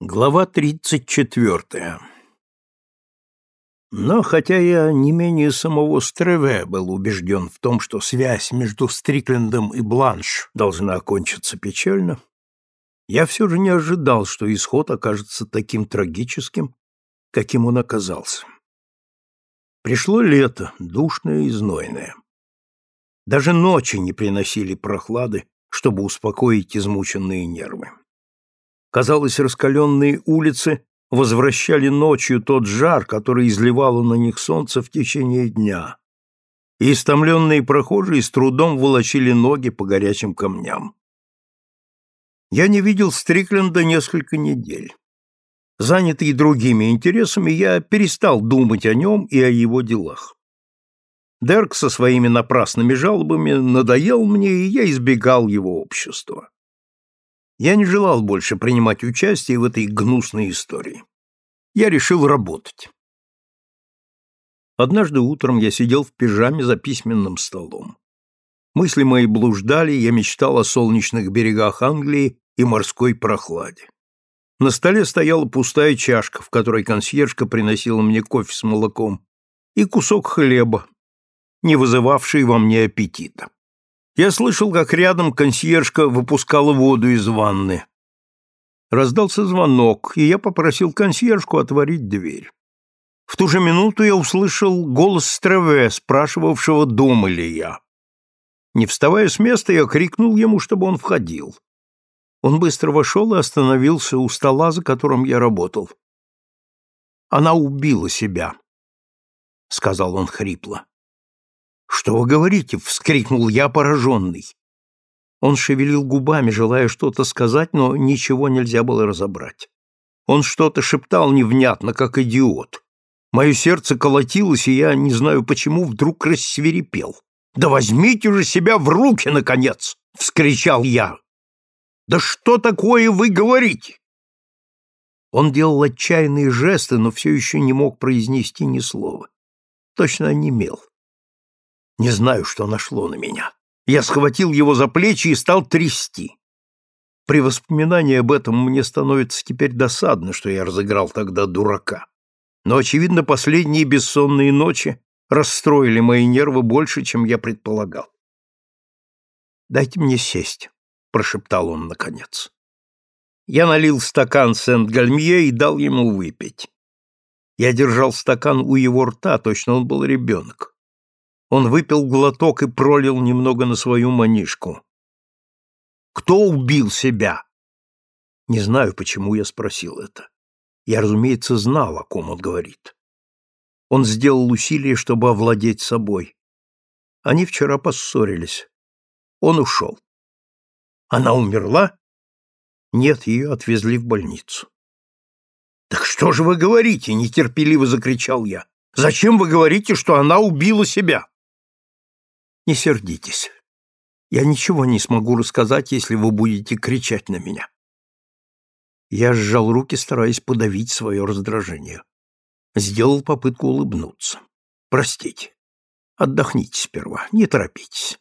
Глава тридцать четвертая Но хотя я не менее самого Стреве был убежден в том, что связь между Стриклендом и Бланш должна окончиться печально, я все же не ожидал, что исход окажется таким трагическим, каким он оказался. Пришло лето, душное и знойное. Даже ночи не приносили прохлады, чтобы успокоить измученные нервы. Казалось, раскаленные улицы возвращали ночью тот жар, который изливало на них солнце в течение дня. И истомленные прохожие с трудом волочили ноги по горячим камням. Я не видел Стрикленда несколько недель. Занятый другими интересами, я перестал думать о нем и о его делах. Дерк со своими напрасными жалобами надоел мне, и я избегал его общества. Я не желал больше принимать участие в этой гнусной истории. Я решил работать. Однажды утром я сидел в пижаме за письменным столом. Мысли мои блуждали, я мечтал о солнечных берегах Англии и морской прохладе. На столе стояла пустая чашка, в которой консьержка приносила мне кофе с молоком, и кусок хлеба, не вызывавший во мне аппетита. Я слышал, как рядом консьержка выпускала воду из ванны. Раздался звонок, и я попросил консьержку отворить дверь. В ту же минуту я услышал голос Стреве, спрашивавшего, дома ли я. Не вставая с места, я крикнул ему, чтобы он входил. Он быстро вошел и остановился у стола, за которым я работал. «Она убила себя», — сказал он хрипло. «Что вы говорите?» — вскрикнул я, пораженный. Он шевелил губами, желая что-то сказать, но ничего нельзя было разобрать. Он что-то шептал невнятно, как идиот. Мое сердце колотилось, и я, не знаю почему, вдруг рассверепел. «Да возьмите же себя в руки, наконец!» — вскричал я. «Да что такое вы говорите?» Он делал отчаянные жесты, но все еще не мог произнести ни слова. Точно онемел. Не знаю, что нашло на меня. Я схватил его за плечи и стал трясти. При воспоминании об этом мне становится теперь досадно, что я разыграл тогда дурака. Но, очевидно, последние бессонные ночи расстроили мои нервы больше, чем я предполагал. «Дайте мне сесть», — прошептал он наконец. Я налил стакан Сент-Гальмье и дал ему выпить. Я держал стакан у его рта, точно он был ребенок. Он выпил глоток и пролил немного на свою манишку. «Кто убил себя?» Не знаю, почему я спросил это. Я, разумеется, знал, о ком он говорит. Он сделал усилие, чтобы овладеть собой. Они вчера поссорились. Он ушел. Она умерла? Нет, ее отвезли в больницу. «Так что же вы говорите?» — нетерпеливо закричал я. «Зачем вы говорите, что она убила себя?» Не сердитесь. Я ничего не смогу рассказать, если вы будете кричать на меня. Я сжал руки, стараясь подавить свое раздражение. Сделал попытку улыбнуться. Простите. Отдохните сперва, не торопитесь.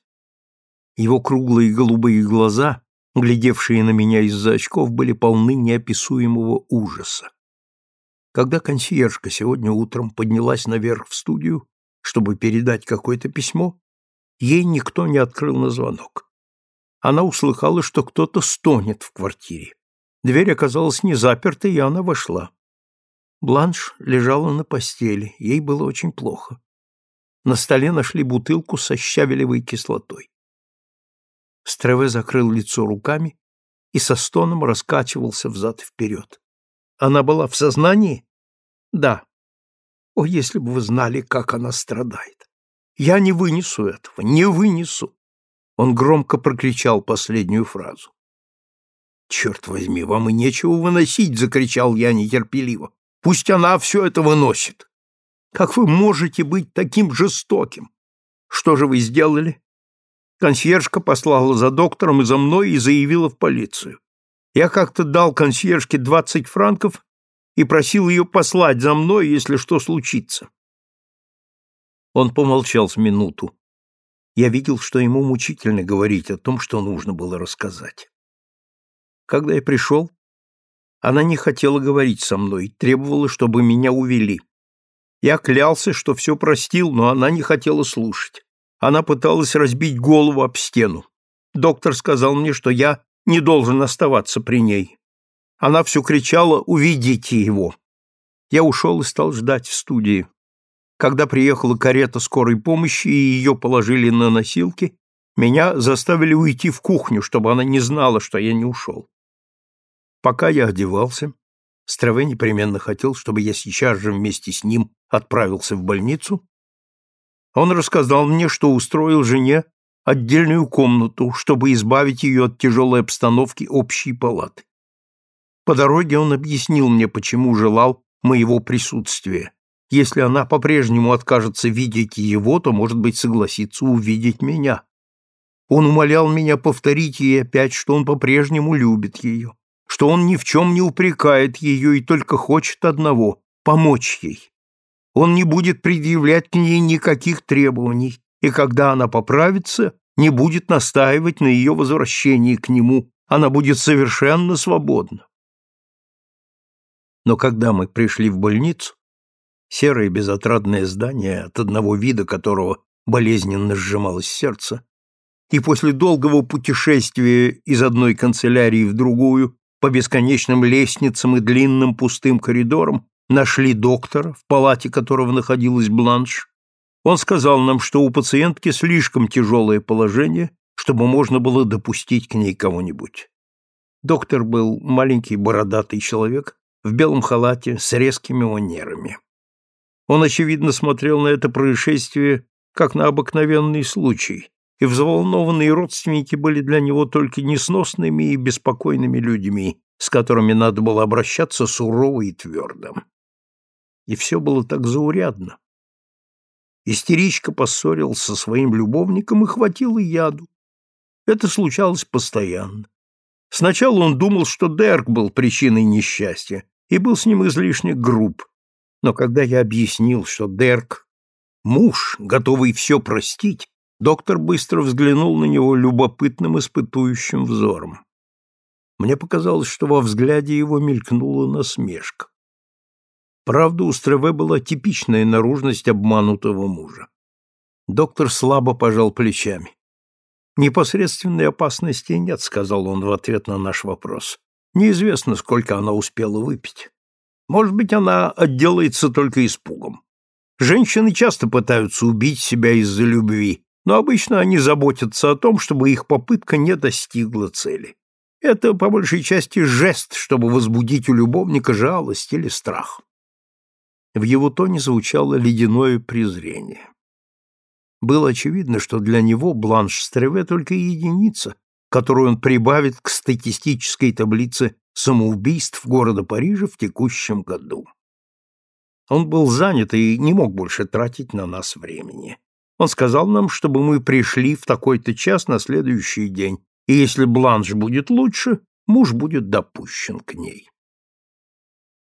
Его круглые голубые глаза, глядевшие на меня из-за очков, были полны неописуемого ужаса. Когда консьержка сегодня утром поднялась наверх в студию, чтобы передать какое-то письмо, ей никто не открыл на звонок. Она услыхала, что кто-то стонет в квартире. Дверь оказалась не запертой, и она вошла. Бланш лежала на постели, ей было очень плохо. На столе нашли бутылку со щавелевой кислотой. Стреве закрыл лицо руками и со стоном раскачивался взад и вперед. Она была в сознании? Да. О, если бы вы знали, как она страдает. Я не вынесу этого, не вынесу. Он громко прокричал последнюю фразу. «Черт возьми, вам и нечего выносить!» — закричал я нетерпеливо. «Пусть она все это выносит! Как вы можете быть таким жестоким? Что же вы сделали?» Консьержка послала за доктором и за мной и заявила в полицию. Я как-то дал консьержке двадцать франков и просил ее послать за мной, если что случится. Он помолчал с минуту. Я видел, что ему мучительно говорить о том, что нужно было рассказать. Когда я пришел, Она не хотела говорить со мной, требовала, чтобы меня увели. Я клялся, что все простил, но она не хотела слушать. Она пыталась разбить голову об стену. Доктор сказал мне, что я не должен оставаться при ней. Она все кричала «Уведите его!». Я ушел и стал ждать в студии. Когда приехала карета скорой помощи и ее положили на носилки, меня заставили уйти в кухню, чтобы она не знала, что я не ушел. Пока я одевался, Страве непременно хотел, чтобы я сейчас же вместе с ним отправился в больницу. Он рассказал мне, что устроил жене отдельную комнату, чтобы избавить ее от тяжелой обстановки общей палаты. По дороге он объяснил мне, почему желал моего присутствия. Если она по-прежнему откажется видеть его, то, может быть, согласится увидеть меня. Он умолял меня повторить ей опять, что он по-прежнему любит ее, что он ни в чем не упрекает ее и только хочет одного — помочь ей. Он не будет предъявлять к ней никаких требований, и когда она поправится, не будет настаивать на ее возвращении к нему, она будет совершенно свободна. Но когда мы пришли в больницу, серое безотрадное здание, от одного вида которого болезненно сжималось сердце, и после долгого путешествия из одной канцелярии в другую по бесконечным лестницам и длинным пустым коридорам нашли доктора, в палате которого находилась Бланш. Он сказал нам, что у пациентки слишком тяжелое положение, чтобы можно было допустить к ней кого-нибудь. Доктор был маленький бородатый человек в белом халате с резкими манерами. Он, очевидно, смотрел на это происшествие как на обыкновенный случай, и взволнованные родственники были для него только несносными и беспокойными людьми, с которыми надо было обращаться сурово и твердо. И все было так заурядно. Истеричка поссорилась со своим любовником и хватила яду. Это случалось постоянно. Сначала он думал, что Дерк был причиной несчастья, и был с ним излишне груб. Но когда я объяснил, что Дерк — муж, готовый все простить, Доктор быстро взглянул на него любопытным испытующим взором. Мне показалось, что во взгляде его мелькнула насмешка. Правда, у Стреве была типичная наружность обманутого мужа. Доктор слабо пожал плечами. «Непосредственной опасности нет», — сказал он в ответ на наш вопрос. «Неизвестно, сколько она успела выпить. Может быть, она отделается только испугом. Женщины часто пытаются убить себя из-за любви, но обычно они заботятся о том, чтобы их попытка не достигла цели. Это, по большей части, жест, чтобы возбудить у любовника жалость или страх. В его тоне звучало ледяное презрение. Было очевидно, что для него Бланш Стреве только единица, которую он прибавит к статистической таблице самоубийств города Парижа в текущем году. Он был занят и не мог больше тратить на нас времени. Он сказал нам, чтобы мы пришли в такой-то час на следующий день, и если бланш будет лучше, муж будет допущен к ней.